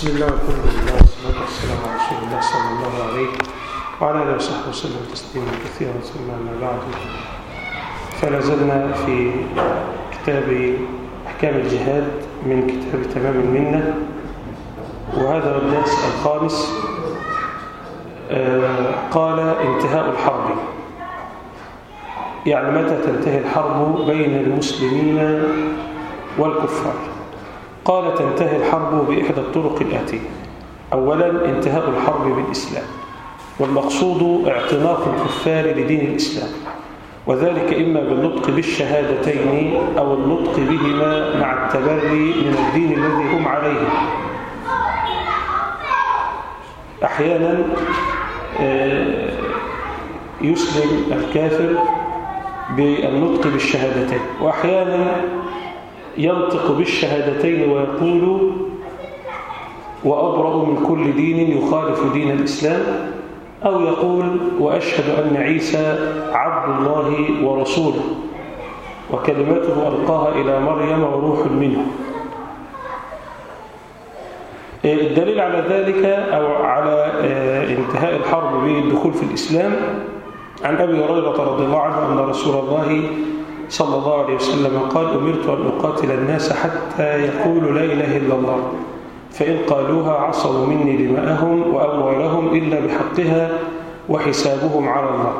بسم الله والحمد لله والصلاة والسلام على رسول الله صلى الله عليه وعلى آله وصحبه وسلم تسليما كثيرا ثم أما بعد. فلا زلنا في كتاب أحكام الجهاد من كتاب تمام المنة وهذا الدرس الخامس. آه، قال انتهاء الحرب. يعني متى تنتهي الحرب بين المسلمين والكفار؟ قال تنتهي الحرب بإحدى الطرق الآتية. أولا انتهاء الحرب بالإسلام والمقصود اعتناق الكفار لدين الإسلام وذلك إما بالنطق بالشهادتين أو النطق بهما مع التبري من الدين الذي هم عليه. أحيانا يسلم الكافر بالنطق بالشهادتين وأحيانا ينطق بالشهادتين ويقول وأبرأ من كل دين يخالف دين الإسلام أو يقول وأشهد أن عيسى عبد الله ورسوله وكلمته ألقاها إلى مريم وروح منه. الدليل على ذلك أو على انتهاء الحرب بالدخول في الإسلام عن أبي هريرة رضي الله عنه أن رسول الله صلى الله عليه وسلم قال أمرت أن أقاتل الناس حتى يقولوا لا إله إلا الله. فإن قالوها عصوا مني دماءهم وأموالهم إلا بحقها وحسابهم على الله.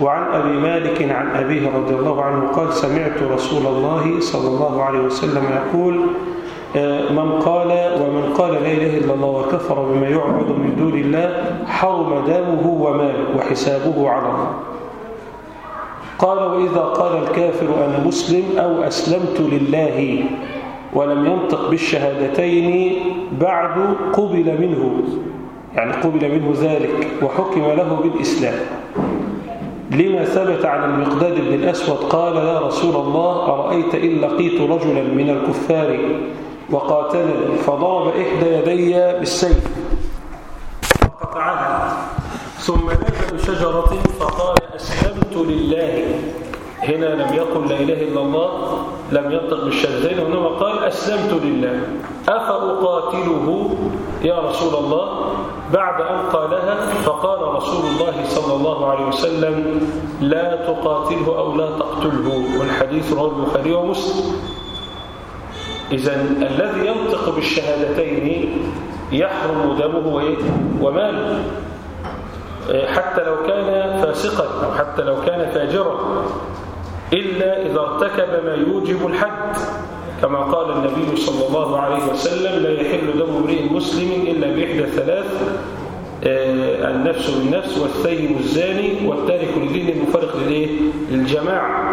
وعن أبي مالك عن أبيه رضي الله عنه قال سمعت رسول الله صلى الله عليه وسلم يقول من قال ومن قال لا إله إلا الله وكفر بما يعبد من دون الله حرم دمه وماله وحسابه على الله. قال وإذا قال الكافر أنا مسلم أو أسلمت لله ولم ينطق بالشهادتين بعد قبل منه يعني قبل منه ذلك وحكم له بالإسلام. لما ثبت عن المقداد بن الأسود قال يا رسول الله أرأيت إن لقيت رجلا من الكفار وقاتلني فضرب إحدى يدي بالسيف فقطعها ثم بشجرة فقال أسلمت لله. هنا لم يقل لا إله إلا الله لم ينطق بالشهادتين وإنما قال أسلمت لله. أفأقاتله؟ يا رسول الله. بعد أن قالها فقال رسول الله صلى الله عليه وسلم لا تقاتله أو لا تقتله. والحديث رواه البخاري ومسلم. إذا الذي ينطق بالشهادتين يحرم دمه وماله. حتى لو كان فاسقا أو حتى لو كان فاجرا إلا إذا ارتكب ما يوجب الحد. كما قال النبي صلى الله عليه وسلم لا يحل دم امرئ مسلم إلا بإحدى ثلاث النفس بالنفس والثيب الزاني والتارك لدين المفارق للجماعة.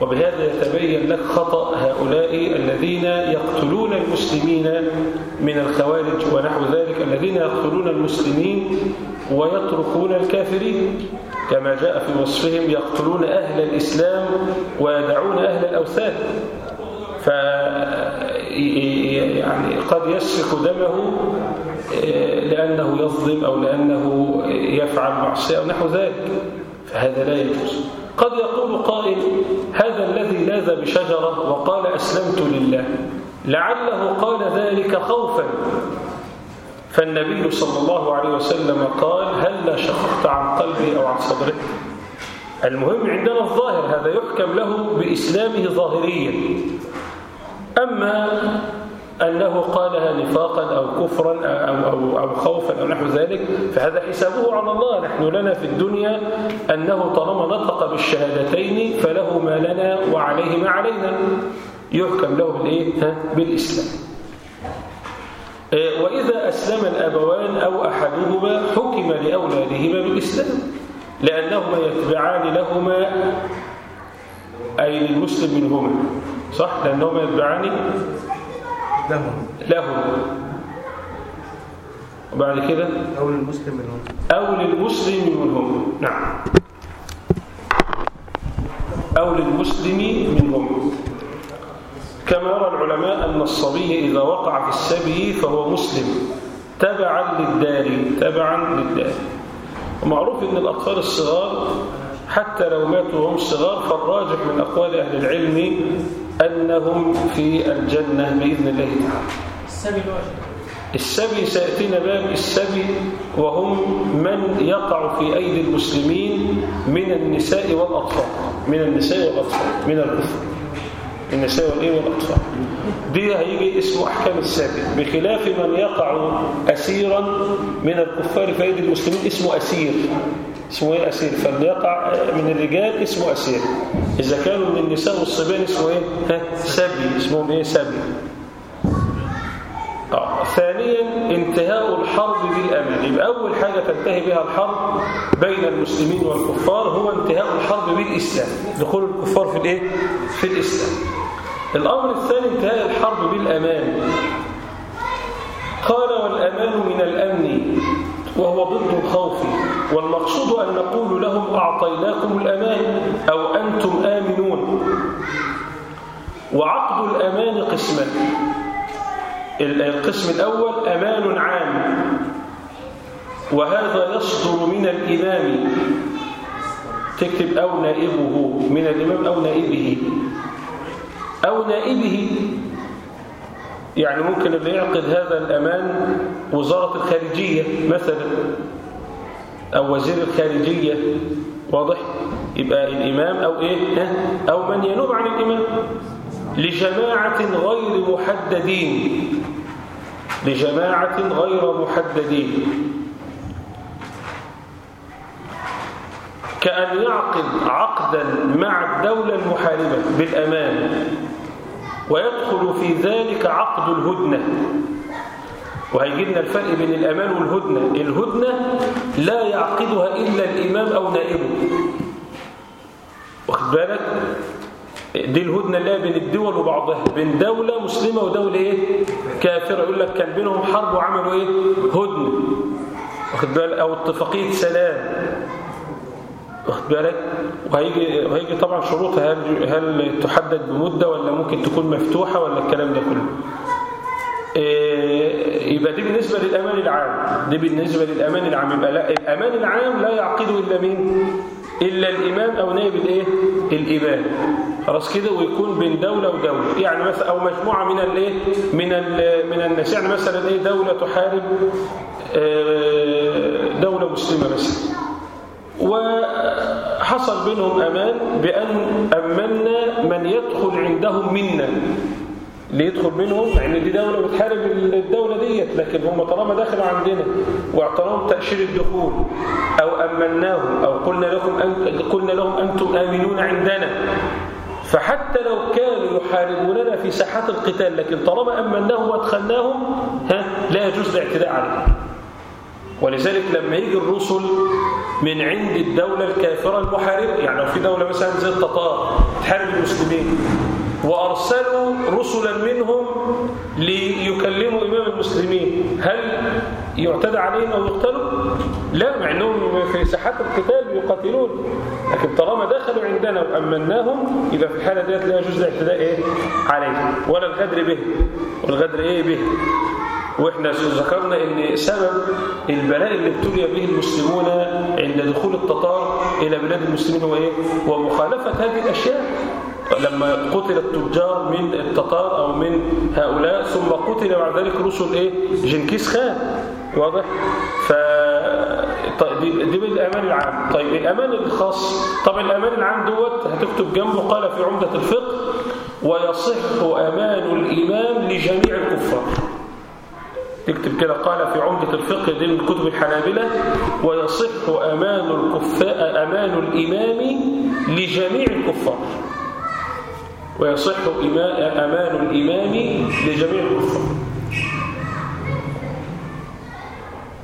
وبهذا يتبين لك خطأ هؤلاء الذين يقتلون المسلمين من الخوارج ونحو ذلك الذين يقتلون المسلمين ويتركون الكافرين. كما جاء في وصفهم يقتلون أهل الإسلام ويدعون أهل الأوثان. ف يعني قد يسفك دمه لأنه يظلم أو لأنه يفعل معصية أو نحو ذلك. فهذا لا يجوز. قد يقول قائل هذا الذي لاذ بشجرة وقال أسلمت لله. لعله قال ذلك خوفا. فالنبي صلى الله عليه وسلم قال هل لا شققت عن قلبي أو عن صدرك المهم عندنا الظاهر هذا يحكم له بإسلامه ظاهريا. أما أنه قالها نفاقا أو كفرا أو, أو, أو خوفا أو نحو ذلك فهذا حسابه على الله نحن لنا في الدنيا أنه طالما نطق بالشهادتين فله ما لنا وعليه ما علينا يحكم له بالإيه؟ بالإسلام وإذا أسلم الأبوان أو أحدهما حكم لأولادهما بالإسلام لأنهما يتبعان لهما أي للمسلم منهما صح؟ لأنهما يتبعان لهم. لهم. وبعد كده؟ أو للمسلم منهم. أو للمسلم منهم. نعم. أو للمسلم منهم. كما يرى العلماء أن الصبي إذا وقع في السبي فهو مسلم. تبعا للدار تبعا للدار ومعروف أن الأطفال الصغار حتى لو ماتوا وهم صغار فالراجح من أقوال أهل العلم أنهم في الجنة بإذن الله تعالى. السبي السبي سيأتينا باب السبي وهم من يقع في أيدي المسلمين من النساء والأطفال. من النساء والأطفال. من الكفر. النساء والإيه والأطفال. دي هيجي اسمه أحكام السبي. بخلاف من يقع أسيرا من الكفار في أيدي المسلمين اسمه أسير. اسمه إيه؟ أسير. فاللي يقع من الرجال اسمه أسير. إذا كانوا من النساء والصبيان اسمه إيه؟ ها؟ سبي. اسمهم إيه؟ سبي. آه. ثانيا انتهاء الحرب بالأمان يبقى أول حاجة تنتهي بها الحرب بين المسلمين والكفار هو انتهاء الحرب بالإسلام. دخول الكفار في الإيه؟ في الإسلام. الأمر الثاني انتهاء الحرب بالأمان. قال والأمان من الأمن. وهو ضد الخوف. والمقصود أن نقول لهم أعطيناكم الأمان أو أنتم آمنون. وعقد الأمان قسمان. القسم الأول أمان عام. وهذا يصدر من الإمام. تكتب أو نائبه من الإمام أو نائبه. أو نائبه. يعني ممكن اللي يعقد هذا الأمان وزارة الخارجية مثلا أو وزير الخارجية واضح؟ يبقى الإمام أو إيه؟ أو من ينوب عن الإمام. لجماعة غير محددين. لجماعة غير محددين. كأن يعقد عقدا مع الدولة المحاربة بالأمان. ويدخل في ذلك عقد الهدنة. وهيجي لنا الفرق بين الأمان والهدنة. الهدنة لا يعقدها إلا الإمام أو نائبه. واخد بالك؟ دي الهدنة اللي هي بين الدول وبعضها. بين دولة مسلمة ودولة إيه؟ كافرة. يقول لك كان بينهم حرب وعملوا إيه؟ هدنة. واخد بالك؟ أو اتفاقية سلام. واخد بالك؟ وهيجي وهيجي طبعا شروطها هل هل تحدد بمدة ولا ممكن تكون مفتوحة ولا الكلام ده كله؟ إيه يبقى دي بالنسبة للأمان العام. دي بالنسبة للأمان العام. يبقى لا الأمان العام لا يعقده إلا مين؟ إلا الامام أو نائب الإيه؟ الامام خلاص كده؟ ويكون بين دولة ودولة. يعني مثلا أو مجموعة من الايه من من الناس. يعني مثلا إيه؟ دولة تحارب دولة مسلمة مثلا. وحصل بينهم أمان بأن أمنا من يدخل عندهم منا. اللي يدخل منهم يعني دي دولة بتحارب الدولة ديت لكن هم طالما دخلوا عندنا واعطناهم تأشير الدخول أو أمناهم أو قلنا لهم قلنا لهم أنتم آمنون عندنا. فحتى لو كانوا يحاربوننا في ساحات القتال لكن طالما أمناهم وأدخلناهم ها لا يجوز الاعتداء عليهم. ولذلك لما يجي الرسل من عند الدولة الكافرة المحاربة يعني لو في دولة مثلا زي التتار تحارب المسلمين وأرسلوا رسلا منهم ليكلموا إمام المسلمين هل يعتدى عليهم أو يقتلوا؟ لا مع أنهم في ساحات القتال يقاتلون لكن طالما دخلوا عندنا وأمناهم يبقى في الحالة ديت لا يجوز الاعتداء إيه؟ عليهم ولا الغدر به والغدر إيه به وإحنا ذكرنا إن سبب البلاء اللي ابتلي به المسلمون عند دخول التتار إلى بلاد المسلمين هو إيه؟ ومخالفه هذه الأشياء. لما قتل التجار من التتار أو من هؤلاء ثم قتل بعد ذلك رسل إيه؟ جنكيز خان. واضح؟ ف طيب دي بالامان العام. طيب الأمان الخاص. طب الأمان العام دوت هتكتب جنبه قال في عمدة الفقه ويصح أمان الامام لجميع الكفار. تكتب كده قال في عمدة الفقه دي من كتب الحنابلة ويصح أمان, الكفاء أمان الإمام لجميع الكفار. ويصح أمان الإمام لجميع الكفار.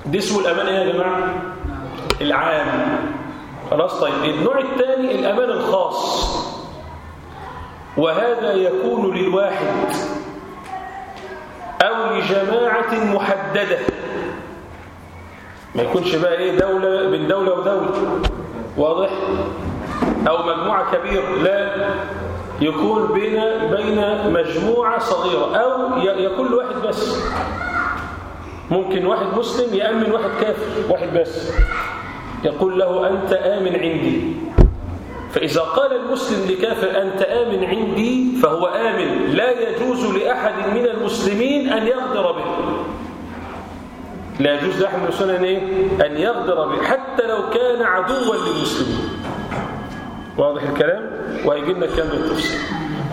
دي اسمه الأمان يا جماعة؟ العام. خلاص طيب. النوع الثاني الأمان الخاص. وهذا يكون للواحد. أو لجماعة محددة. ما يكونش بقى إيه دولة بين دولة ودولة. واضح؟ أو مجموعة كبيرة. لا. يكون بين بين مجموعة صغيرة. أو يكون لواحد بس. ممكن واحد مسلم يأمن واحد كافر. واحد بس. يقول له أنت آمن عندي. فإذا قال المسلم لكافر أنت آمن عندي فهو آمن. لا يجوز لأحد من المسلمين أن يغدر به. لا يجوز لأحد من المسلمين أن, إيه؟ أن يغدر به. حتى لو كان عدوا للمسلمين. واضح الكلام؟ وهيجي لنا الكلام بالتفصيل.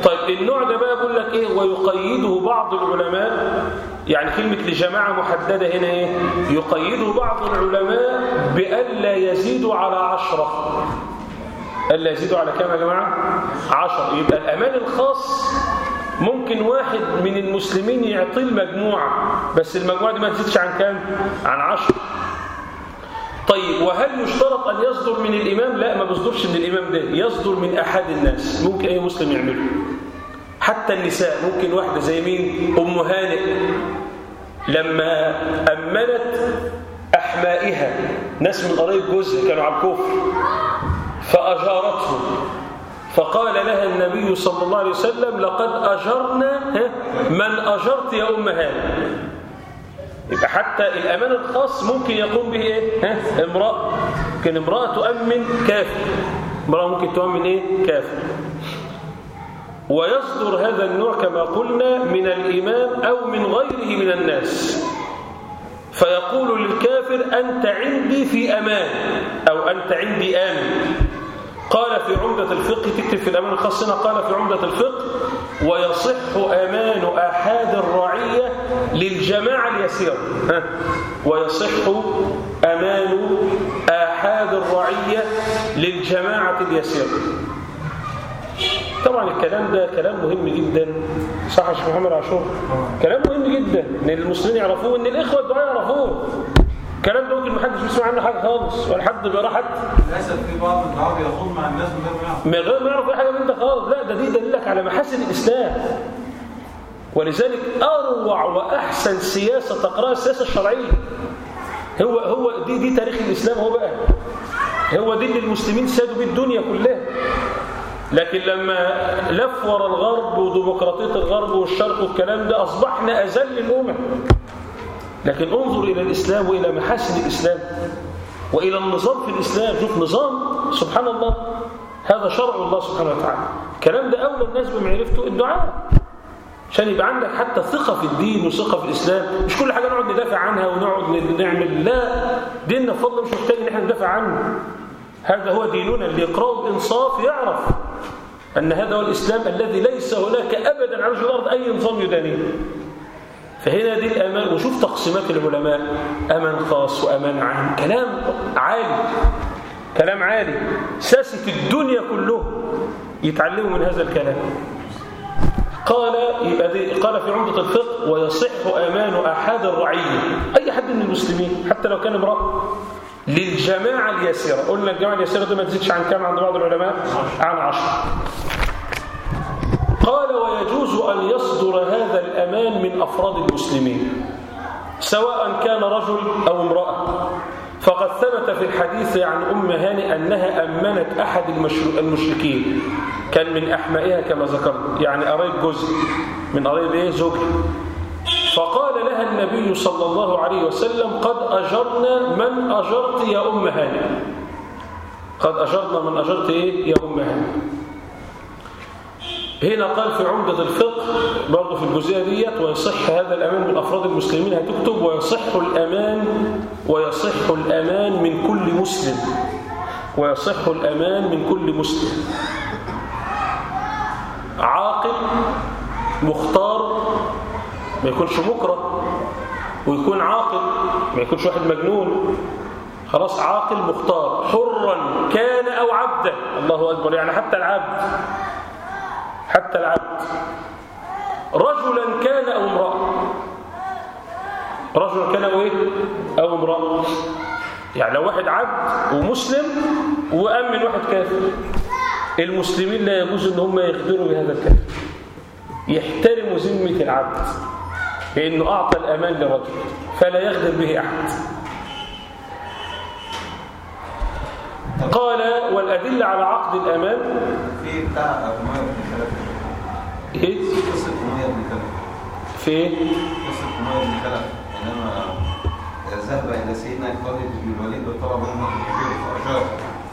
طيب النوع ده بقى بيقول لك إيه؟ ويقيده بعض العلماء. يعني كلمة لجماعة محددة هنا إيه؟ يقيده بعض العلماء بألا يزيدوا على عشرة. ألا يزيدوا على كام يا جماعة؟ عشرة يبقى الأمان الخاص ممكن واحد من المسلمين يعطيه المجموعة بس المجموعة دي ما تزيدش عن كام؟ عن عشرة طيب وهل يشترط أن يصدر من الإمام؟ لا ما بيصدرش من الإمام ده. يصدر من أحد الناس. ممكن أي مسلم يعمله. حتى النساء ممكن واحدة زي مين؟ أم هانئ. لما أمنت أحمائها ناس من قريب جوزها كانوا على الكفر. فأجارتهم فقال لها النبي صلى الله عليه وسلم لقد أجرنا من أجرت يا أم يبقى حتى الأمان الخاص ممكن يقوم به إيه؟ ها؟ امرأة. ممكن امرأة تؤمن كافر. امرأة ممكن تؤمن إيه؟ كافر. ويصدر هذا النوع كما قلنا من الإمام أو من غيره من الناس. فيقول للكافر أنت عندي في أمان. أو أنت عندي آمن. قال في عمدة الفقه تكتب في الأمان الخاص هنا قال في عمدة الفقه ويصح أمان أحد الرعية للجماعة اليسيرة ويصح أمان آحاد الرعية للجماعة اليسيرة طبعا الكلام ده كلام مهم جدا. صح يا شيخ محمد عاشور؟ كلام مهم جدا. إن المسلمين يعرفوه إن الإخوة الدعاء يعرفوه. الكلام ده ممكن محدش بيسمع عنه حاجة خالص ولا حد بيقرا حتى للاسف في بعض الدعاء بيخوض مع الناس من غير ما يعرف من غير ما يعرف أي حاجة من ده خالص. لا ده دي دليلك على محاسن الإسلام. ولذلك أروع وأحسن سياسة تقرأها السياسة الشرعية. هو هو دي دي تاريخ الإسلام هو بقى. هو دي اللي المسلمين سادوا بيه الدنيا كلها. لكن لما لف ورا الغرب وديمقراطية الغرب والشرق والكلام ده أصبحنا أذل الأمم. لكن انظر إلى الإسلام وإلى محاسن الإسلام وإلى النظام في الإسلام. شوف نظام سبحان الله هذا شرع الله سبحانه وتعالى. الكلام ده أولى الناس بمعرفته الدعاء. عشان يبقى عندك حتى ثقة في الدين وثقة في الإسلام. مش كل حاجة نقعد ندافع عنها ونقعد نعمل. لا ديننا بفضل مش محتاج إن إحنا ندافع عنه. هذا هو ديننا. اللي يقرأه بإنصاف يعرف أن هذا هو الإسلام الذي ليس هناك أبدا على وجه الأرض أي نظام يدانيه. فهنا دي الأمان وشوف تقسيمات العلماء أمان خاص وأمان عام. كلام عالي كلام عالي. ساسة الدنيا كله يتعلموا من هذا الكلام. قال قال في عمدة الفقه ويصح أمان أحد الرعية. أي حد من المسلمين حتى لو كان امرأة. للجماعة اليسيرة. قلنا الجماعة اليسيرة دي ما تزيدش عن كام عند بعض العلماء؟ عن عشر قال ويجوز أن يصدر هذا الأمان من أفراد المسلمين سواء كان رجل أو امرأة. فقد ثبت في الحديث عن أم هانئ أنها أمنت أحد المشركين. كان من أحمائها كما ذكرت. يعني قريب جزء من قريب إيه؟ زوجها فقال لها النبي صلى الله عليه وسلم قد أجرنا من أجرت يا أم هانئ. قد أجرنا من أجرت إيه؟ يا أم هانئ. هنا قال في عمدة الفقه برضه في الجزئية ديت ويصح هذا الأمان من أفراد المسلمين. هتكتب ويصح الأمان ويصح الأمان من كل مسلم. ويصح الأمان من كل مسلم. عاقل مختار ما يكونش مكره. ويكون عاقل ما يكونش واحد مجنون. خلاص عاقل مختار. حرا كان أو عبدا. الله أكبر يعني حتى العبد. حتى العبد. رجلا كان أو امرأة؟ رجلا كان أو إيه؟ أو امرأة. يعني لو واحد عبد ومسلم وأمن واحد كافر المسلمين لا يجوز إن هم يخبروا بهذا الكلام يحترموا ذمة العبد لأنه أعطى الأمان لرجل فلا يغدر به أحد. قال والأدلة على عقد الأمان في بتاع أمية بن خلف. إيه؟ قصة أمية بن خلف. في؟ قصة أمية بن خلف. إنما ذهب إلى سيدنا خالد بن الوليد وطلب منه الكبير فأجار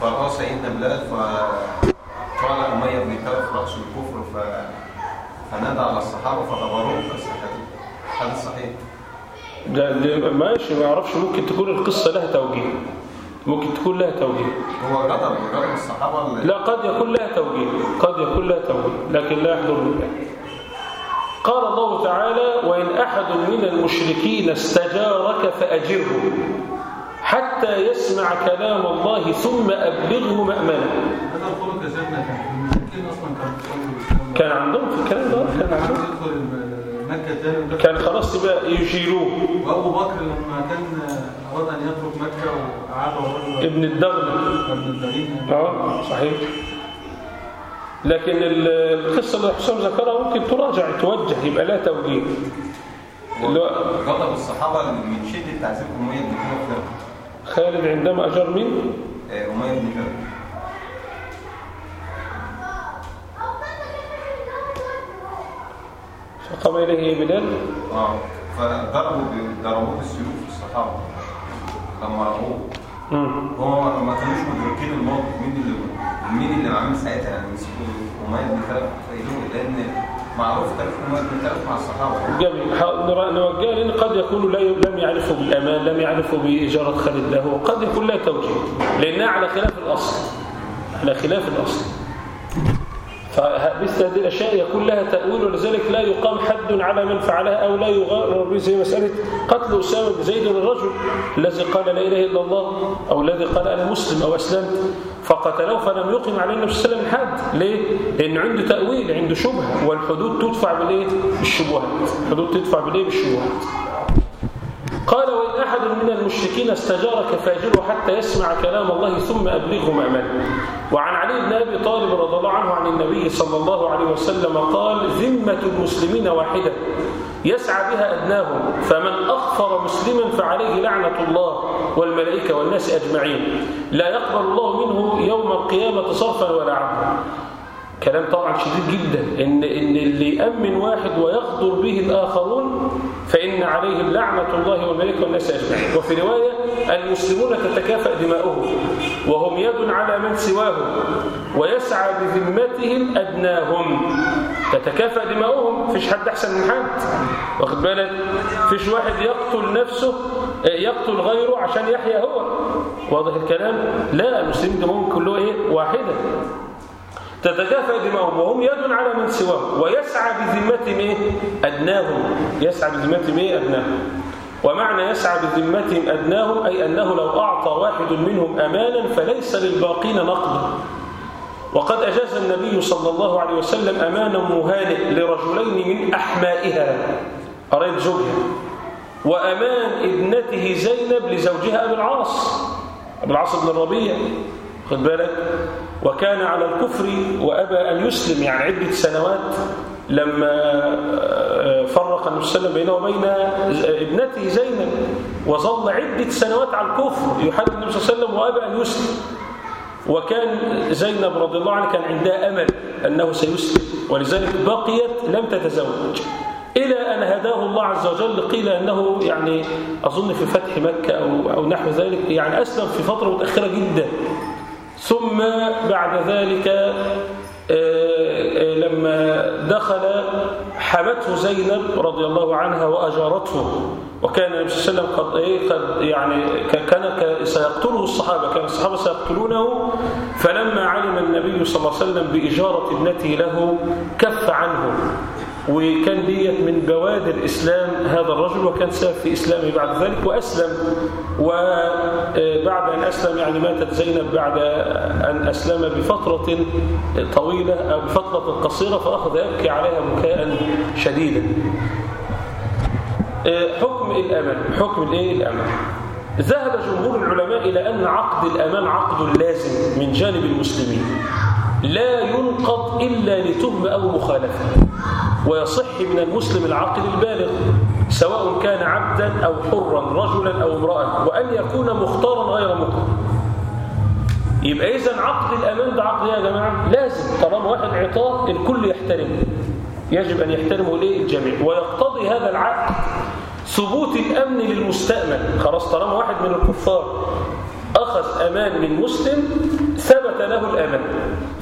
فرأى سيدنا بلال فقال أمية بن خلف رأس الكفر ف... فنادى على الصحابة فغبروه بس هذا صحيح. ده, ده ماشي ما يعرفش ممكن تكون القصة لها توجيه. ممكن تكون لها توجيه هو غضب غضب الصحابة لا قد يكون لها توجيه قد يكون لها توجيه لكن لا يحضر لله. قال الله تعالى وإن أحد من المشركين استجارك فأجره حتى يسمع كلام الله ثم أبلغه سيدنا كان عندهم في الكلام ده كان عندهم. كان خلاص بقى يجيروه. وأبو بكر لما كان اراد إن يترك مكة ورجل ابن الدغل. ابن الدليل آه صحيح. لكن ال- القصة اللي حسام ذكرها ممكن تراجع توجه يبقى لها توجيه اللي هو غضب الصحابة من شدة تعذيب أمية بن خلف خالد عندما أجر مين؟ أمية بن خلف فقام إليه بلال. آه فضربوا ضربوه بالسيوف الصحابة. لما رأوه مم. هو ما كانوش مدركين الموقف. مين اللي مين اللي عامل ساعتها؟ يعني مسكوا أمية بن خلف لأن معروف تاريخ أمية بن خلف مع الصحابة. جميل. نوجه لأن قد يكون لا لم يعرفوا بالأمان لم يعرفوا بإجارة خالد له وقد يكون لا توجيه لأنها على خلاف الأصل. على خلاف الأصل. فمثل هذه الأشياء يكون لها تأويل ولذلك لا يقام حد على من فعلها أو لا يغرر به زي مسألة قتل أسامة بن زيد الرجل الذي قال لا إله إلا الله أو الذي قال أنا مسلم أو أسلمت فقتلوه فلم يقم عليه النبي صلى الله عليه وسلم حد ليه؟ لأن عنده تأويل عنده شبهة والحدود تدفع بالإيه؟ بالشبهات الحدود تدفع بالإيه؟ بالشبهات قال من المشركين استجارك فاجره حتى يسمع كلام الله ثم أبلغه مأمنه. وعن علي بن أبي طالب رضي الله عنه عن النبي صلى الله عليه وسلم قال ذمة المسلمين واحدة يسعى بها أدناهم فمن أغفر مسلما فعليه لعنة الله والملائكة والناس أجمعين. لا يقبل الله منه يوم القيامة صرفا ولا عدلا كلام طبعا شديد جدا. إن, إن اللي يأمن واحد ويغدر به الآخرون فإن عليهم لعنة الله والملائكة والناس أجمعين. وفي رواية المسلمون تتكافأ دماؤهم وهم يد على من سواهم ويسعى بذمتهم أدناهم. تتكافأ دماؤهم؟ فيش حد أحسن من حد. واخد بالك؟ فيش واحد يقتل نفسه يقتل غيره عشان يحيا هو. واضح الكلام؟ لا المسلمين دماؤهم كله إيه؟ واحدة. تتكافأ دماؤهم وهم يد على من سواهم. ويسعى بذمتهم إيه؟ أدناهم. يسعى بذمتهم إيه؟ أدناهم. ومعنى يسعى بذمتهم أدناهم أي أنه لو أعطى واحد منهم أمانا فليس للباقين نقد وقد أجاز النبي صلى الله عليه وسلم أمانا مهانئ لرجلين من أحمائها. قريب زوجها. وأمان ابنته زينب لزوجها أبي العاص. أبي العاص بن الربيع. خد بالك؟ وكان على الكفر وأبى أن يسلم يعني عدة سنوات لما فرق النبي صلى الله عليه وسلم بينه وبين ابنته زينب وظل عدة سنوات على الكفر يحارب النبي صلى الله عليه وسلم وأبى أن يسلم. وكان زينب رضي الله عنها كان عندها أمل أنه سيسلم ولذلك بقيت لم تتزوج. إلى أن هداه الله عز وجل قيل أنه يعني أظن في فتح مكة أو, أو نحو ذلك يعني أسلم في فترة متأخرة جدا. ثم بعد ذلك لما دخل حمته زينب رضي الله عنها وأجارته وكان النبي صلى الله عليه وسلم قد, إيه قد يعني كان سيقتله الصحابة كان الصحابة سيقتلونه فلما علم النبي صلى الله عليه وسلم بإجارة ابنته له كف عنه. وكان ديت من بوادر إسلام هذا الرجل وكان سبب في إسلامه بعد ذلك وأسلم. وبعد أن أسلم يعني ماتت زينب بعد أن أسلم بفترة طويلة أو بفترة قصيرة فأخذ يبكي عليها بكاء شديدا حكم الأمان حكم الإيه ذهب جمهور العلماء إلى أن عقد الأمان عقد لازم من جانب المسلمين. لا ينقض إلا لتهمة أو مخالفة. ويصح من المسلم العاقل البالغ سواء كان عبدا أو حرا رجلا أو امرأة وأن يكون مختارا غير مكره يبقى إذا عقد الأمان ده عقد يا جماعة لازم طالما واحد عطاء الكل يحترمه يجب أن يحترمه ليه؟ الجميع. ويقتضي هذا العقد ثبوت الأمن للمستأمن. خلاص طالما واحد من الكفار أخذ أمان من مسلم ثبت له الأمان.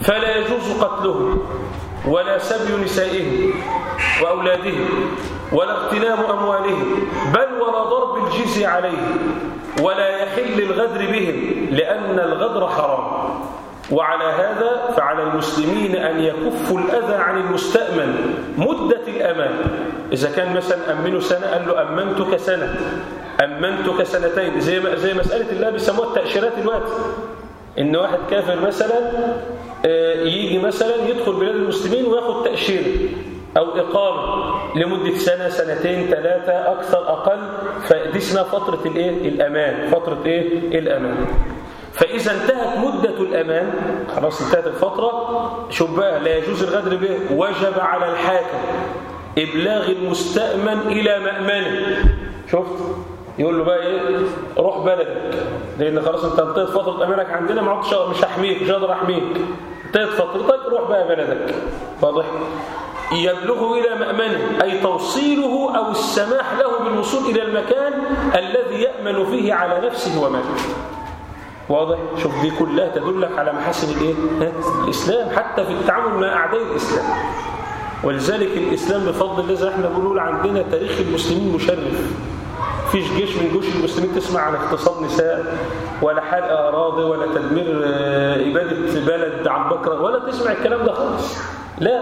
فلا يجوز قتله ولا سبي نسائهم وأولادهم ولا اغتنام أموالهم بل ولا ضرب الجزية عليهم ولا يحل الغدر بهم لأن الغدر حرام. وعلى هذا فعلى المسلمين أن يكفوا الأذى عن المستأمن مدة الأمان. إذا كان مثلا أمنه سنة قال له أمنتك سنة أمنتك سنتين زي زي مسألة الله بيسموها التأشيرات دلوقتي إن واحد كافر مثلا آه، يجي مثلا يدخل بلاد المسلمين وياخد تأشيرة أو إقامة لمدة سنة سنتين ثلاثة أكثر أقل. فدي اسمها فترة الإيه؟ الأمان. فترة إيه؟ الأمان. فإذا انتهت مدة الأمان خلاص انتهت الفترة شوف بقى لا يجوز الغدر به. وجب على الحاكم إبلاغ المستأمن إلى مأمنه. شفت؟ يقول له بقى إيه؟ روح بلدك. لأن خلاص أنت انتهت فترة امانك عندنا ما عدتش مش هحميك مش هقدر أحميك. انتهت فترتك روح بقى بلدك. واضح؟ يبلغه إلى مامنه أي توصيله أو السماح له بالوصول إلى المكان الذي يأمن فيه على نفسه وماله. واضح؟ شوف دي كلها تدلك على محاسن الإيه؟ الإسلام حتى في التعامل مع أعداء الإسلام. ولذلك الإسلام بفضل الله زي إحنا بنقول عندنا تاريخ المسلمين مشرف. فيش جيش من جيوش المسلمين تسمع عن اغتصاب نساء ولا حرق أراضي ولا تدمير آه، إبادة بلد عن بكرة ولا تسمع الكلام ده خالص. لا.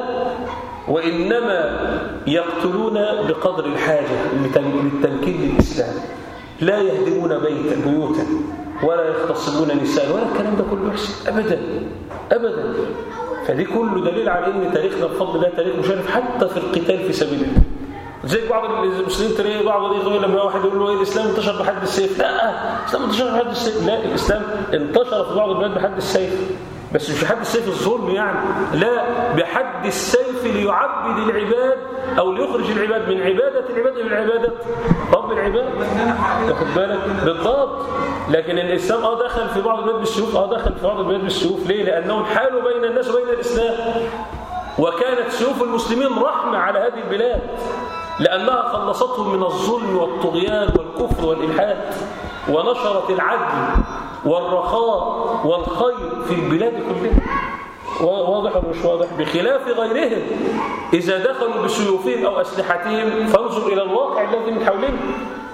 وإنما يقتلون بقدر الحاجة لتن- للتمكين للإسلام. لا يهدمون بيتا بيوتا ولا يغتصبون نساء ولا الكلام ده كله يحصل. ابدا. ابدا. فدي كله دليل على إن تاريخنا بفضل الله تاريخ مشرف حتى في القتال في سبيل الله. زي بعض المسلمين تلاقي بعض يقول لما واحد يقول له إيه الإسلام انتشر بحد السيف. لا الإسلام انتشر بحد السيف. لا الإسلام انتشر في بعض البلاد بحد السيف. بس مش بحد السيف الظلم يعني. لا بحد السيف ليعبد العباد أو ليخرج العباد من عبادة العباد إلى عبادة رب العباد. واخد بالك؟ بالضبط. لكن الإسلام آه دخل في بعض البلاد بالسيوف آه دخل في بعض البلاد بالسيوف. ليه؟ لأنهم حالوا بين الناس وبين الإسلام. وكانت سيوف المسلمين رحمة على هذه البلاد. لأنها خلصتهم من الظلم والطغيان والكفر والإلحاد ونشرت العدل والرخاء والخير في البلاد كلها. واضح ولا مش واضح؟ بخلاف غيرهم إذا دخلوا بسيوفهم أو أسلحتهم فانظر إلى الواقع الذي من حولهم.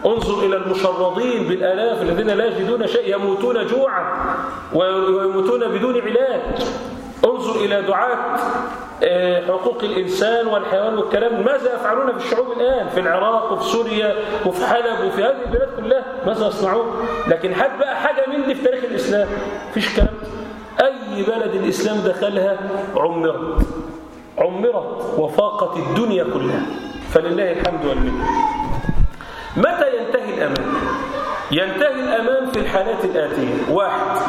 انظر إلى المشردين بالآلاف الذين لا يجدون شيء يموتون جوعا ويموتون بدون علاج. انظر إلى دعاة آه، حقوق الإنسان والحيوان والكلام ماذا يفعلون في الشعوب الآن؟ في العراق وفي سوريا وفي حلب وفي هذه البلاد كلها ماذا يصنعون؟ لكن حد بقى حاجة من دي في تاريخ الإسلام؟ فيش كلام. أي بلد الإسلام دخلها؟ عمرت. عمرت وفاقت الدنيا كلها. فلله الحمد والمنة. متى ينتهي الأمان؟ ينتهي الأمان في الحالات الآتية. واحد.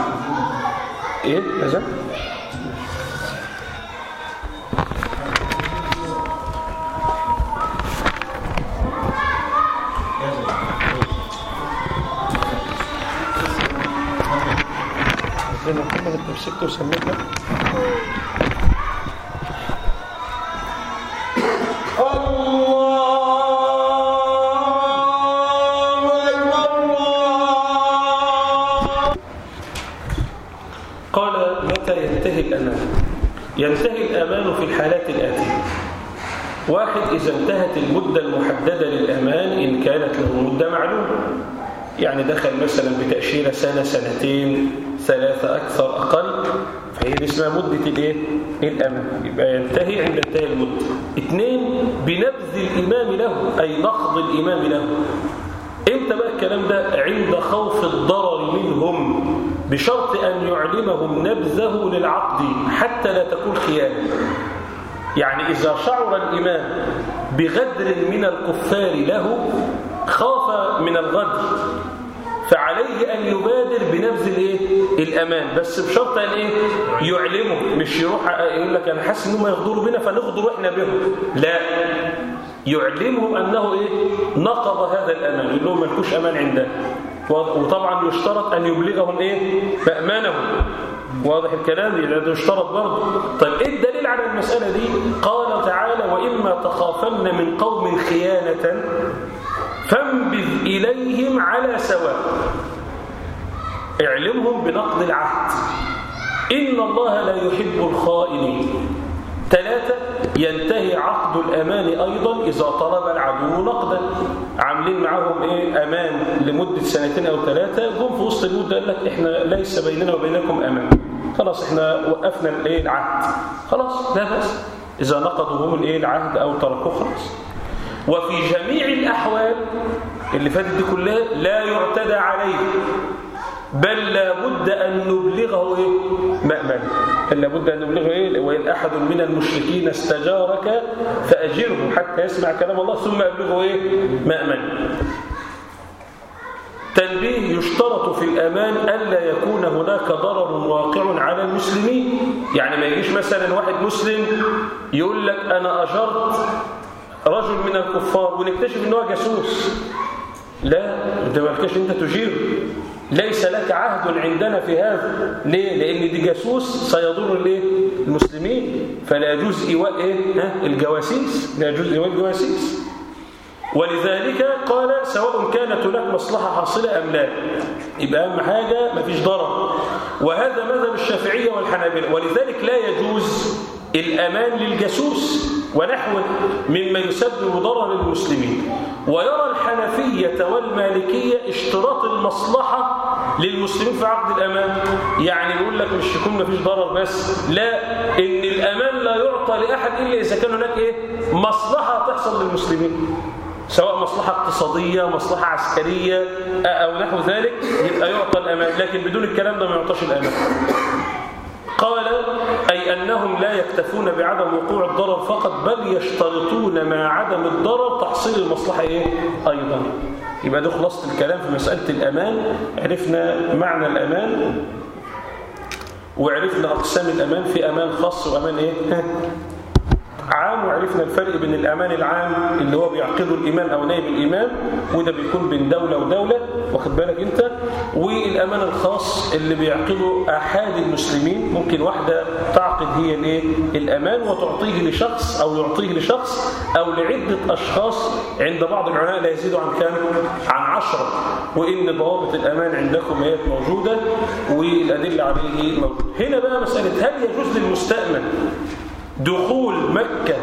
إيه؟ هذا ما محمد مسكته وسميته قال متى ينتهي الأمان ينتهي الأمان في الحالات الآتية. واحد إذا انتهت المدة المحددة للأمان إن كانت له مدة معلومة. يعني دخل مثلا بتأشيرة سنة سنتين. ثلاثة أكثر أقل فهي دي اسمها مدة الإيه؟ الأمان يبقى ينتهي عند انتهاء المدة. اثنين بنبذ الإمام له أي نقض الإمام له. إمتى بقى الكلام ده؟ عند خوف الضرر منهم بشرط أن يعلمهم نبذه للعقد حتى لا تكون خيانة. يعني إذا شعر الإمام بغدر من الكفار له خاف من الغدر. فعليه أن يبادر بنبذ الإيه؟ الأمان. بس بشرط أن إيه؟ يعلمه. مش يروح يقول لك أنا حاسس إنهم يغدروا بنا فنغدر إحنا بهم. لا. يعلمهم أنه إيه؟ نقض هذا الأمان. يقول لهم ملكوش أمان عندنا. وطبعا يشترط أن يبلغهم إيه؟ مأمانهم. واضح الكلام؟ لأنه يشترط برضه. طيب إيه الدليل على المسألة دي؟ قال تعالى وإما تخافن من قوم خيانة فانبذ إليهم على سواء. اعلمهم بنقض العهد. إن الله لا يحب الخائنين. ثلاثة ينتهي عقد الأمان أيضا إذا طلب العدو نقدا. عاملين معاهم إيه؟ أمان لمدة سنتين أو ثلاثة. جم في وسط المدة قال لك إحنا ليس بيننا وبينكم أمان. خلاص إحنا وقفنا العهد. خلاص لا بس. إذا نقضوا هم العهد أو تركوه خلاص. وفي جميع الأحوال اللي فاتت دي كلها لا يعتدى عليه بل لابد أن نبلغه إيه؟ مأمن بل لابد أن نبلغه إيه؟ وإن أحد من المشركين استجارك فأجره حتى يسمع كلام الله ثم أبلغه إيه؟ مأمن تنبيه يشترط في الأمان ألا يكون هناك ضرر واقع على المسلمين يعني ما يجيش مثلا واحد مسلم يقول لك أنا أجرت رجل من الكفار ونكتشف أنه جاسوس. لا انت ما لكش أنت تجير. ليس لك عهد عندنا في هذا. ليه؟ لأن دي جاسوس سيضر الإيه؟ المسلمين. فلا يجوز إيواء إيه؟ الجواسيس. لا يجوز إيواء الجواسيس. ولذلك قال سواء كانت هناك مصلحة حاصلة أم لا. يبقى أهم حاجة مفيش ضرر. وهذا مذهب الشافعية والحنابلة. ولذلك لا يجوز الأمان للجاسوس ونحوه مما يسبب ضرر للمسلمين. ويرى الحنفية والمالكية اشتراط المصلحة للمسلمين في عقد الأمان. يعني يقول لك مش يكون مفيش ضرر بس لا إن الأمان لا يعطى لأحد إلا إذا كان هناك إيه؟ مصلحة تحصل للمسلمين. سواء مصلحة اقتصادية مصلحة عسكرية أو نحو ذلك يبقى يعطى الأمان. لكن بدون الكلام ده ما يعطاش الأمان. أي أنهم لا يكتفون بعدم وقوع الضرر فقط بل يشترطون مع عدم الضرر تحصيل المصلحة إيه؟ أيضا يبقى ده خلاصة الكلام في مسألة الأمان عرفنا معنى الأمان وعرفنا أقسام الأمان في أمان خاص وأمان إيه؟ عام وعرفنا الفرق بين الأمان العام اللي هو بيعقده الإمام أو نائب الإمام وده بيكون بين دولة ودولة واخد بالك أنت؟ والأمان الخاص اللي بيعقده أحد المسلمين ممكن واحدة تعقد هي الايه الأمان وتعطيه لشخص أو يعطيه لشخص أو لعدة أشخاص عند بعض العلماء لا يزيد عن كام؟ عن عشرة. وإن ضوابط الأمان عندكم هي موجودة والأدلة عليه موجودة. هنا بقى مسألة هل يجوز للمستأمن دخول مكة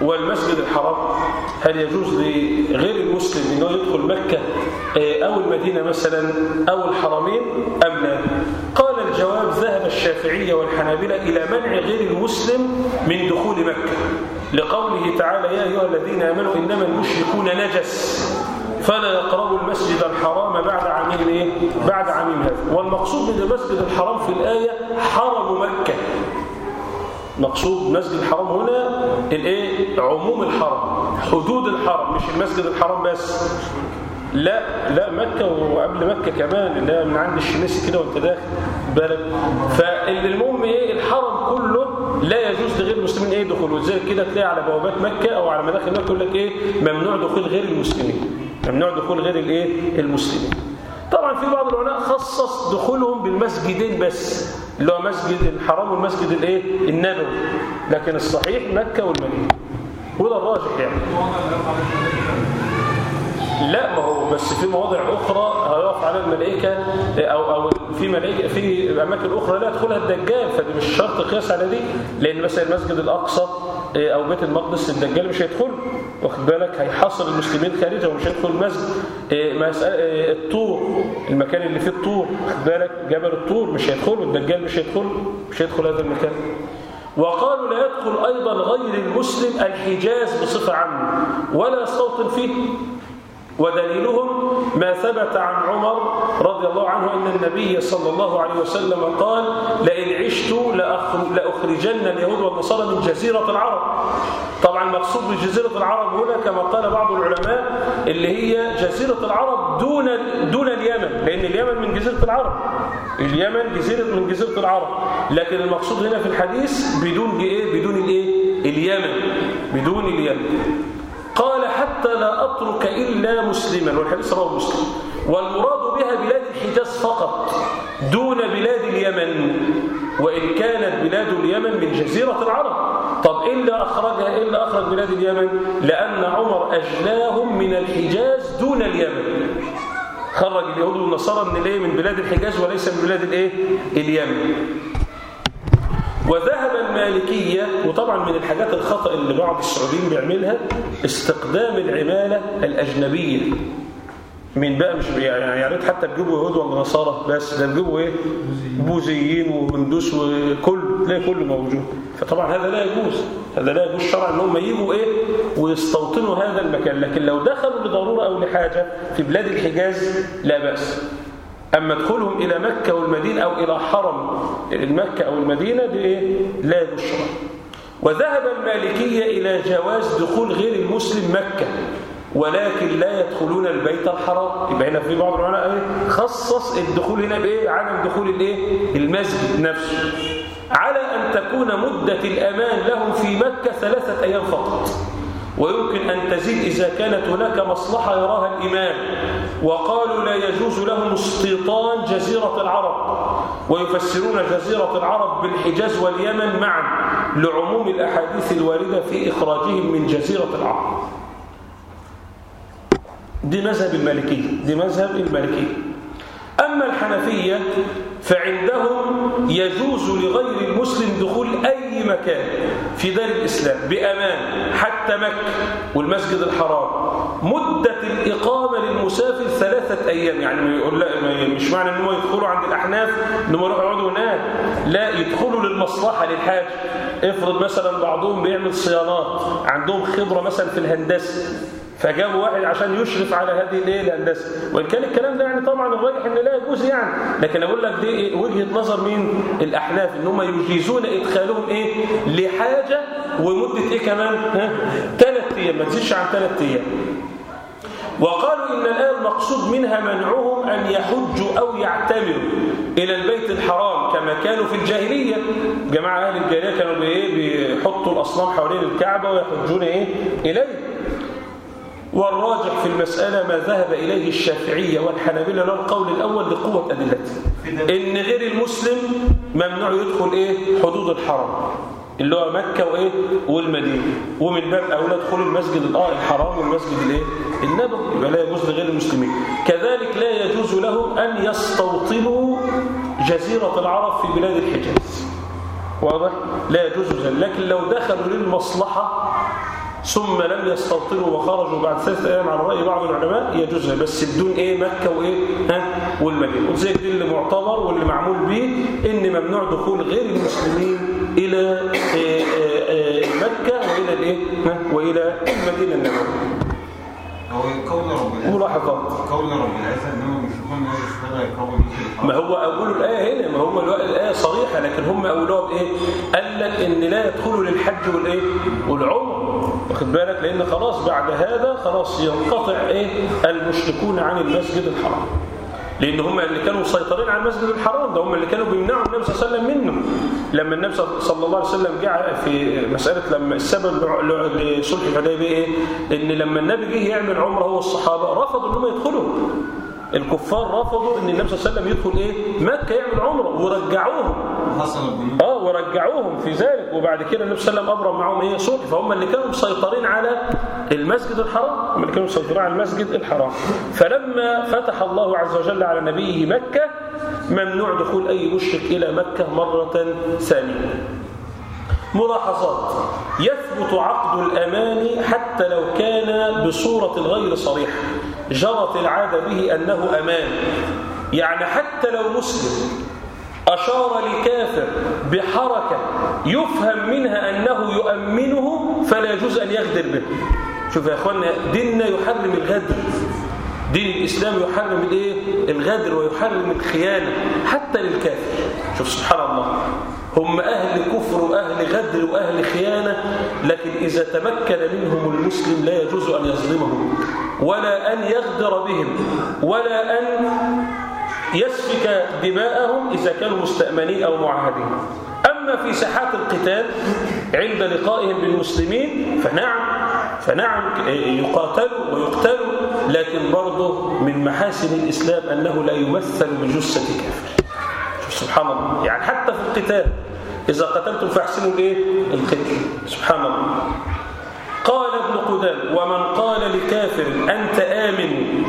والمسجد الحرام هل يجوز لغير المسلم إنه يدخل مكة أو المدينة مثلا أو الحرمين؟ أم لا؟ قال الجواب ذهب الشافعية والحنابلة إلى منع غير المسلم من دخول مكة لقوله تعالى يا أيها الذين آمنوا إنما المشركون نجس فلا يقربوا المسجد الحرام بعد عامين إيه؟ بعد عامين هذا. والمقصود من المسجد الحرام في الآية حرم مكة. مقصود مسجد الحرام هنا الايه؟ عموم الحرم حدود الحرم مش المسجد الحرام بس. لا لا مكة وقبل مكة كمان اللي من عند الشميسي كده وانت داخل. بالك فالمهم إيه؟ الحرم كله لا يجوز لغير المسلمين إيه دخول زي كده تلاقي على بوابات مكة أو على مداخل مكة يقول لك إيه؟ ممنوع دخول غير المسلمين. ممنوع دخول غير الايه؟ المسلمين. طبعا في بعض العلماء خصص دخولهم بالمسجدين بس. اللي هو مسجد الحرام والمسجد الايه؟ النبوي. لكن الصحيح مكة والمدينة. وده الراجح يعني. لا ما هو بس في مواضع أخرى هيقف على الملائكة أو أو في ملائكة في أماكن أخرى لا يدخلها الدجال فدي مش شرط قياس على دي. لأن مثلا المسجد الأقصى أو بيت المقدس الدجال مش هيدخل واخد بالك؟ هيحاصر المسلمين خارجه ومش هيدخل المسجد. الطور المكان اللي فيه الطور واخد بالك؟ جبل الطور مش هيدخله الدجال مش هيدخل مش هيدخل هذا المكان. وقالوا لا يدخل أيضا غير المسلم الحجاز بصفة عامة ولا يستوطن فيه. ودليلهم ما ثبت عن عمر رضي الله عنه أن النبي صلى الله عليه وسلم قال لئن عشت لأخرجن اليهود والنصارى من جزيرة العرب. طبعا المقصود بجزيرة العرب هنا كما قال بعض العلماء اللي هي جزيرة العرب دون دون اليمن لأن اليمن من جزيرة العرب. اليمن جزيرة من جزيرة العرب. لكن المقصود هنا في الحديث بدون إيه؟ بدون الايه اليمن. بدون اليمن. قال حتى لا أترك إلا مسلما والحديث رواه مسلم. والمراد بها بلاد الحجاز فقط دون بلاد اليمن. وإن كانت بلاد اليمن من جزيرة العرب. طب إلا أخرجها إلا أخرج بلاد اليمن؟ لأن عمر أجلاهم من الحجاز دون اليمن. خرج اليهود والنصارى من الإيه؟ من بلاد الحجاز وليس من بلاد الإيه؟ اليمن. وذهب المالكية وطبعا من الحاجات الخطأ اللي بعض السعوديين بيعملها استقدام العمالة الأجنبية. من بقى؟ مش يعني يا ريت حتى تجيبوا يهود ولا نصارى بس ده تجيبوا إيه؟ بوذيين. وهندوس وكل تلاقي كله موجود. فطبعا هذا لا يجوز هذا لا يجوز شرعا إن هم يجوا إيه؟ ويستوطنوا هذا المكان. لكن لو دخلوا لضرورة أو لحاجة في بلاد الحجاز لا بأس. أما دخولهم إلى مكة والمدينة أو إلى حرم المكة أو المدينة دي إيه؟ لا يجوز شرعا. وذهب المالكية إلى جواز دخول غير المسلم مكة. ولكن لا يدخلون البيت الحرام. يبقى هنا في بعض العلماء إيه خصص الدخول هنا بإيه؟ عدم دخول الإيه؟ المسجد نفسه. على أن تكون مدة الأمان لهم في مكة ثلاثة أيام فقط. ويمكن أن تزيد إذا كانت هناك مصلحة يراها الإمام. وقالوا لا يجوز لهم استيطان جزيرة العرب. ويفسرون جزيرة العرب بالحجاز واليمن معا لعموم الأحاديث الواردة في إخراجهم من جزيرة العرب. دي مذهب المالكية دي مذهب المالكية. أما الحنفية فعندهم يجوز لغير المسلم دخول أي مكان في دار الإسلام بأمان حتى مكة والمسجد الحرام. مدة الإقامة للمسافر ثلاثة أيام يعني ما يقول لا مش معنى أنهم يدخلوا عند الأحناف أنهم يروحوا يقعدوا هناك. لا يدخلوا للمصلحة للحاج. افرض مثلا بعضهم بيعمل صيانات عندهم خبرة مثلا في الهندسة. فجابوا واحد عشان يشرف على هذه الايه الهندسه وإن كان الكلام ده يعني طبعا الراجح إن لا يجوز يعني. لكن أقول لك دي إيه وجهة نظر مين؟ الأحناف إن هم يجيزون إدخالهم إيه؟ لحاجة ومدة إيه كمان؟ ثلاث أيام ما تزيدش عن ثلاث أيام. وقالوا إن الايه المقصود منها منعهم أن يحجوا أو يعتمروا إلى البيت الحرام كما كانوا في الجاهلية. جماعة أهل الجاهلية كانوا بإيه؟ بيحطوا الأصنام حوالين الكعبة ويحجون إيه؟ إليه. والراجح في المسألة ما ذهب إليه الشافعية والحنابلة له القول الأول لقوة أدلته إن غير المسلم ممنوع يدخل إيه؟ حدود الحرم اللي هو مكة وإيه؟ والمدينة. ومن باب أولى دخول المسجد الحرام والمسجد الإيه؟ النبوي. يبقى لا يجوز لغير المسلمين. كذلك لا يجوز لهم أن يستوطنوا جزيرة العرب في بلاد الحجاز. واضح؟ لا يجوز لكن لو دخلوا للمصلحة ثم لم يستوطنوا وخرجوا بعد ثلاثة أيام على رأي بعض العلماء يجوز بس. بدون إيه؟ مكة وإيه؟ ها؟ والمدينة. وزي دي اللي معتبر واللي معمول به إن ممنوع دخول غير المسلمين إلى إيه إيه مكة وإلى الإيه؟ ها؟ وإلى المدينة النبوية. هو قول رب العزة. ملاحظات قول رب العزة انهم يشوفون الناس يشتغل قول مثل ما هو أول الآية هنا ما هو الو- الآية صريحة لكن هم أولوها بإيه؟ قال لك إن لا يدخلوا للحج والإيه؟ والعمر. واخد بالك؟ لأن خلاص بعد هذا خلاص ينقطع إيه؟ المشركون عن المسجد الحرام. لأن هم اللي كانوا مسيطرين على المسجد الحرام ده هم اللي كانوا بيمنعوا النبي صلى الله عليه وسلم منه. لما النبي صلى الله عليه وسلم جاء في مسألة لما السبب لصلح الحديبية إيه؟ إن لما النبي جه يعمل عمرة هو والصحابة رفضوا إنهم يدخلوا. الكفار رفضوا إن النبي صلى الله عليه وسلم يدخل إيه؟ مكة يعمل عمرة ورجعوهم. آه ورجعوهم في ذلك. وبعد كده النبي صلى الله عليه وسلم ابرم معاهم إيه؟ صلح. فهم اللي كانوا مسيطرين على المسجد الحرام. هم اللي كانوا مسيطرين على المسجد الحرام. فلما فتح الله عز وجل على نبيه مكة ممنوع دخول أي مشرك إلى مكة مرة ثانية. ملاحظات. يثبت عقد الأمان حتى لو كان بصورة غير صريحة. جرت العادة به أنه أمان. يعني حتى لو مسلم أشار لكافر بحركة يفهم منها أنه يؤمنه فلا يجوز أن يغدر به. شوف يا أخوانا ديننا يحرم الغدر. دين الإسلام يحرم الإيه؟ الغدر ويحرم الخيانة حتى للكافر. شوف سبحان الله. هم أهل كفر وأهل غدر وأهل خيانة لكن إذا تمكن منهم المسلم لا يجوز أن يظلمهم. ولا أن يغدر بهم ولا أن يسفك دماءهم إذا كانوا مستأمنين أو معاهدين. أما في ساحات القتال عند لقائهم بالمسلمين فنعم فنعم يقاتلوا ويقتلوا لكن برضه من محاسن الإسلام أنه لا يمثل بجثة كافر. سبحان الله. يعني حتى في القتال إذا قتلتم فاحسنوا الإيه؟ القتل. سبحان الله. قال ابن قدام ومن قال لكافر أنت آمن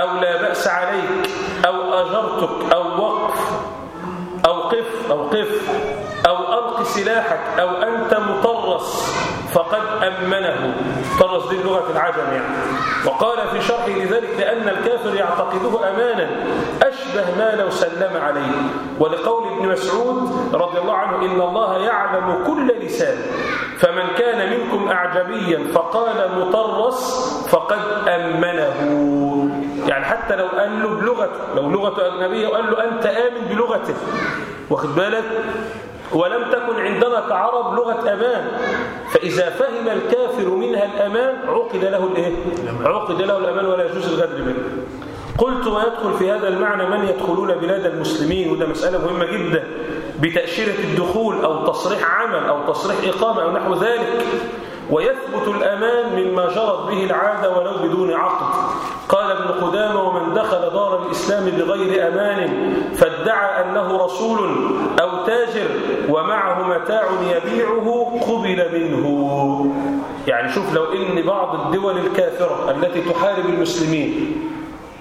أو لا بأس عليك أو أجرتك أو وقف أو قف أو قف. سلاحك أو أنت مطرس فقد أمنه. طرس دي لغة العجم يعني. وقال في شرحه لذلك لأن الكافر يعتقده أمانا أشبه ما لو سلم عليه. ولقول ابن مسعود رضي الله عنه إن الله يعلم كل لسان. فمن كان منكم أعجميا فقال مطرس فقد أمنه. يعني حتى لو قال له بلغته لو لغته أجنبية وقال له أنت آمن بلغته. واخد بالك؟ ولم تكن عندنا كعرب لغة أمان فإذا فهم الكافر منها الأمان عقد له الإيه؟ عقد له الأمان ولا يجوز الغدر منه قلت ويدخل في هذا المعنى من يدخلون بلاد المسلمين؟ وده مسألة مهمة جدا. بتأشيرة الدخول أو تصريح عمل أو تصريح إقامة أو نحو ذلك ويثبت الأمان مما جرت به العادة ولو بدون عقد. قال ابن قدامة ومن دخل دار الإسلام بغير أمان فادعى أنه رسول أو تاجر ومعه متاع يبيعه قبل منه. يعني شوف لو إن بعض الدول الكافرة التي تحارب المسلمين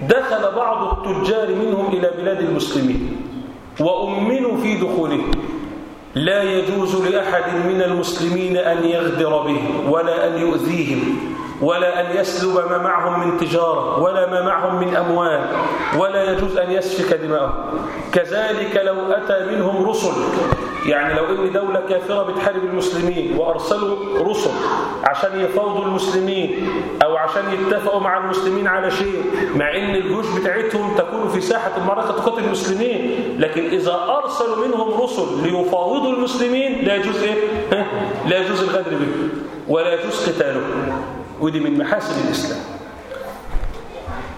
دخل بعض التجار منهم إلى بلاد المسلمين وأمنوا في دخوله لا يجوز لأحد من المسلمين أن يغدر بهم ولا أن يؤذيهم. ولا أن يسلب ما معهم من تجارة ولا ما معهم من أموال ولا يجوز أن يسفك دماءهم كذلك لو أتى منهم رسل يعني لو إن دولة كافرة بتحارب المسلمين وأرسلوا رسل عشان يفاوضوا المسلمين أو عشان يتفقوا مع المسلمين على شيء مع إن الجيوش بتاعتهم تكون في ساحة المعركة تقاتل المسلمين لكن إذا أرسلوا منهم رسل ليفاوضوا المسلمين لا يجوز إيه؟ لا يجوز الغدر بهم ولا يجوز قتالهم. ودي من محاسن الإسلام.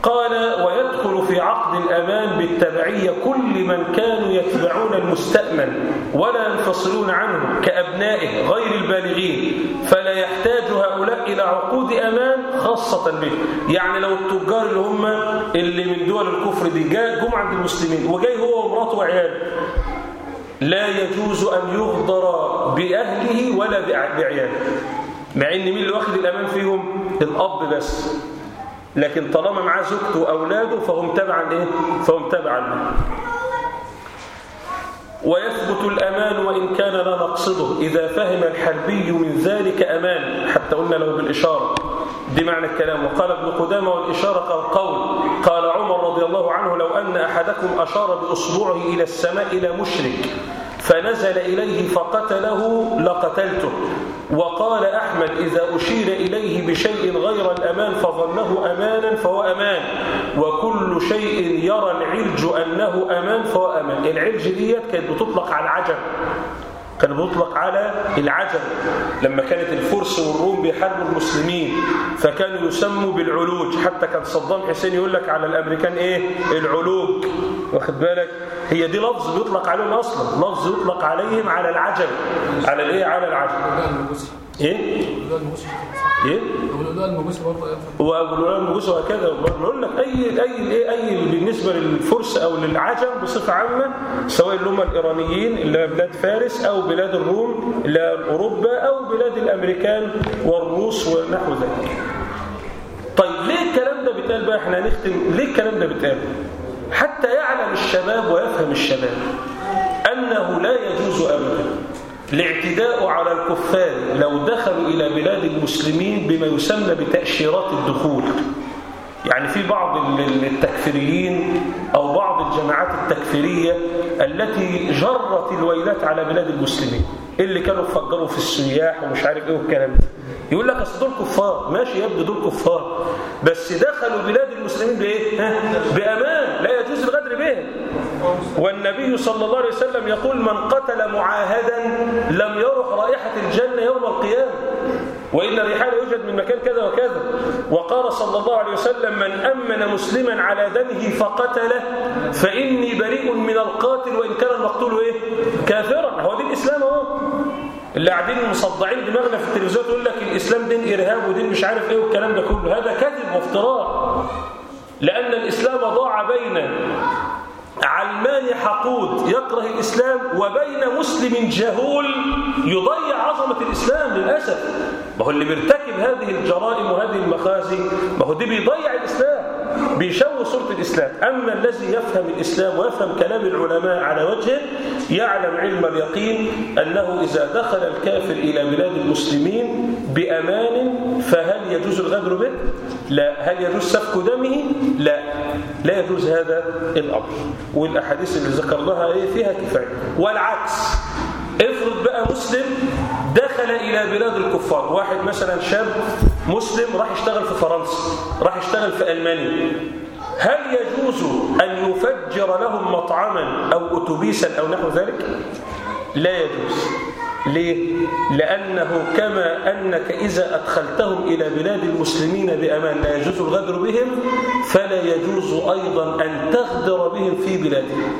قال ويدخل في عقد الأمان بالتبعية كل من كانوا يتبعون المستأمن ولا ينفصلون عنه كأبنائه غير البالغين فلا يحتاج هؤلاء إلى عقود أمان خاصة به. يعني لو التجار اللي هم اللي من دول الكفر دي جاء جم عند المسلمين وجاي هو ومراته وعياله لا يجوز أن يغدر بأهله ولا بعياله. مع ان مين اللي واخد الأمان فيهم؟ الأب بس. لكن طالما معاه زوجته وأولاده فهم تبعا إيه؟ فهم تبعا. ويثبت الأمان وإن كان لا نقصده. إذا فهم الحربي من ذلك أمان. حتى قلنا له بالإشارة. دي معنى الكلام. وقال ابن قدامة والإشارة كالقول. قال عمر رضي الله عنه لو أن أحدكم أشار بأصبعه إلى السماء إلى مشرك فنزل إليه فقتله لقتلته. وقال أحمد إذا أشير إليه بشيء غير الأمان فظنه أمانا فهو أمان. وكل شيء يرى العلج أنه أمان فهو أمان. العلج ديت كانت بتطلق على العجب كان بيطلق على العجم لما كانت الفرس والروم بيحاربوا المسلمين فكانوا يسموا بالعلوج. حتى كان صدام حسين يقول لك على الأمريكان إيه؟ العلوج. واخد بالك؟ هي دي لفظ بيطلق عليهم أصلا. لفظ يطلق عليهم على العجم. على الإيه؟ على العجم. إيه؟ إيه؟ والولاء المجوس وهكذا بنقول لك أي أي إيه أي بالنسبة للفرس أو للعجم بصفة عامة سواء اللي هم الإيرانيين اللي بلاد فارس أو بلاد الروم اللي أوروبا أو بلاد الأمريكان والروس ونحو ذلك. طيب ليه الكلام ده بيتقال بقى؟ إحنا هنختم. ليه الكلام ده بيتقال؟ حتى يعلم الشباب ويفهم الشباب أنه لا يجوز ابدا. الاعتداء على الكفار لو دخلوا إلى بلاد المسلمين بما يسمى بتأشيرات الدخول. يعني في بعض التكفيريين أو بعض الجماعات التكفيرية التي جرت الويلات على بلاد المسلمين. اللي كانوا فجروا في السياح ومش عارف إيه والكلام ده. يقول لك أصل دول كفار. ماشي يبدو دول كفار. بس دخلوا بلاد المسلمين بإيه؟ ها؟ بأمان. لا يجوز الغدر بهم. والنبي صلى الله عليه وسلم يقول من قتل معاهدا لم يرح رائحة الجنة يوم القيامة. وإن الرحال يوجد من مكان كذا وكذا. وقال صلى الله عليه وسلم من أمن مسلما على دمه فقتله فإني بريء من القاتل وإن كان المقتول إيه؟ كافرا. هو دين الإسلام أهو. اللي قاعدين مصدعين دماغنا في التلفزيون يقول لك الإسلام دين إرهاب ودين مش عارف إيه والكلام ده كله. هذا كذب وافتراء. لأن الإسلام ضاع بين علمان حقود يكره الإسلام وبين مسلم جهول يضيع عظمة الإسلام للأسف. ما هو اللي بيرتكب هذه الجرائم وهذه المخازي ما هو دي بيضيع الإسلام. بيشوه صورة الإسلام. أما الذي يفهم الإسلام ويفهم كلام العلماء على وجهه يعلم علم اليقين أنه إذا دخل الكافر إلى بلاد المسلمين بأمان فهل يجوز الغدر به؟ لا. هل يجوز سفك دمه؟ لا. لا يجوز هذا الأمر. والأحاديث اللي ذكرناها إيه؟ فيها كفاية. والعكس. افرض بقى مسلم دخل إلى بلاد الكفار. واحد مثلا شاب مسلم راح يشتغل في فرنسا راح يشتغل في ألمانيا هل يجوز أن يفجر لهم مطعما أو أتوبيسا أو نحو ذلك؟ لا يجوز ليه؟ لأنه كما أنك إذا أدخلتهم إلى بلاد المسلمين بأمان لا يجوز الغدر بهم فلا يجوز أيضا أن تغدر بهم في بلادهم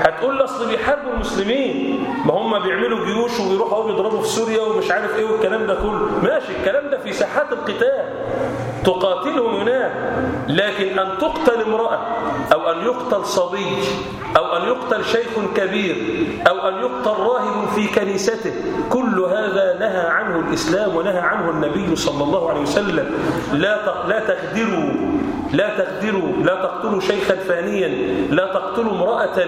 هتقول لي أصل بيحاربوا المسلمين. ما هم بيعملوا جيوش وبيروحوا بيضربوا في سوريا ومش عارف إيه والكلام ده كله. ماشي الكلام ده في ساحات القتال. تقاتلهم هناك لكن أن تقتل امرأة أو أن يقتل صبي أو أن يقتل شيخ كبير أو أن يقتل راهب في كنيسته كل هذا نهى عنه الإسلام ونهى عنه النبي صلى الله عليه وسلم. لا لا تغدروا. لا تغدروا لا تقتلوا شيخا فانيا لا تقتلوا امرأة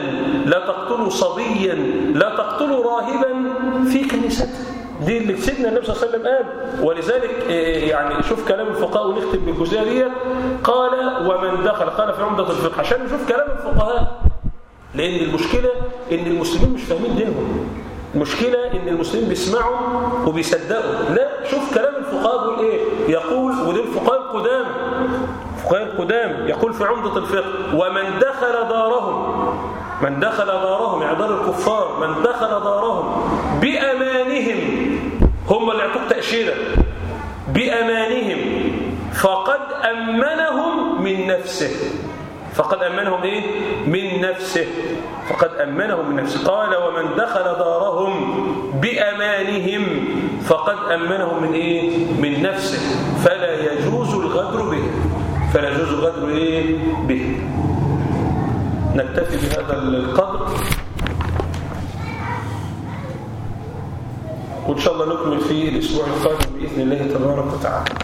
لا تقتلوا صبيا لا تقتلوا راهبا في كنيسته دي اللي سيدنا النبي صلى الله عليه وسلم قال. ولذلك يعني شوف كلام الفقهاء ونختم بالجزئية ديت. قال ومن دخل قال في عمدة الفقه. عشان نشوف كلام الفقهاء. لأن المشكلة إن المسلمين مش فاهمين دينهم. المشكلة إن المسلمين بيسمعوا وبيصدقوا. لا شوف كلام الفقهاء بيقول إيه؟ يقول ودي الفقهاء القدام. الفقهاء القدام يقول في عمدة الفقه ومن دخل دارهم من دخل دارهم يعني دار الكفار من دخل دارهم بأمانهم هم اللي يعطوك تأشيرة بأمانهم فقد أمنهم من نفسه. فقد أمنهم إيه؟ من نفسه. فقد أمنهم من نفسه. قال ومن دخل دارهم بأمانهم فقد أمنهم من إيه؟ من نفسه. فلا يجوز الغدر به. فلا يجوز الغدر إيه؟ به. نكتفي بهذا القدر. وإن شاء الله نكمل فيه الأسبوع القادم بإذن الله تبارك وتعالى.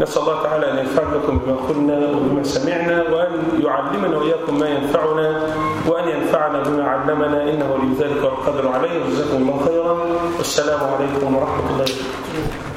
نسأل الله تعالى أن ينفعنا لكم بما قلنا وبما سمعنا وأن يعلمنا وإياكم ما ينفعنا وأن ينفعنا بما علمنا إنه ولي ذلك والقدر عليه. وجزاكم الله خيرا. والسلام عليكم ورحمة الله وبركاته.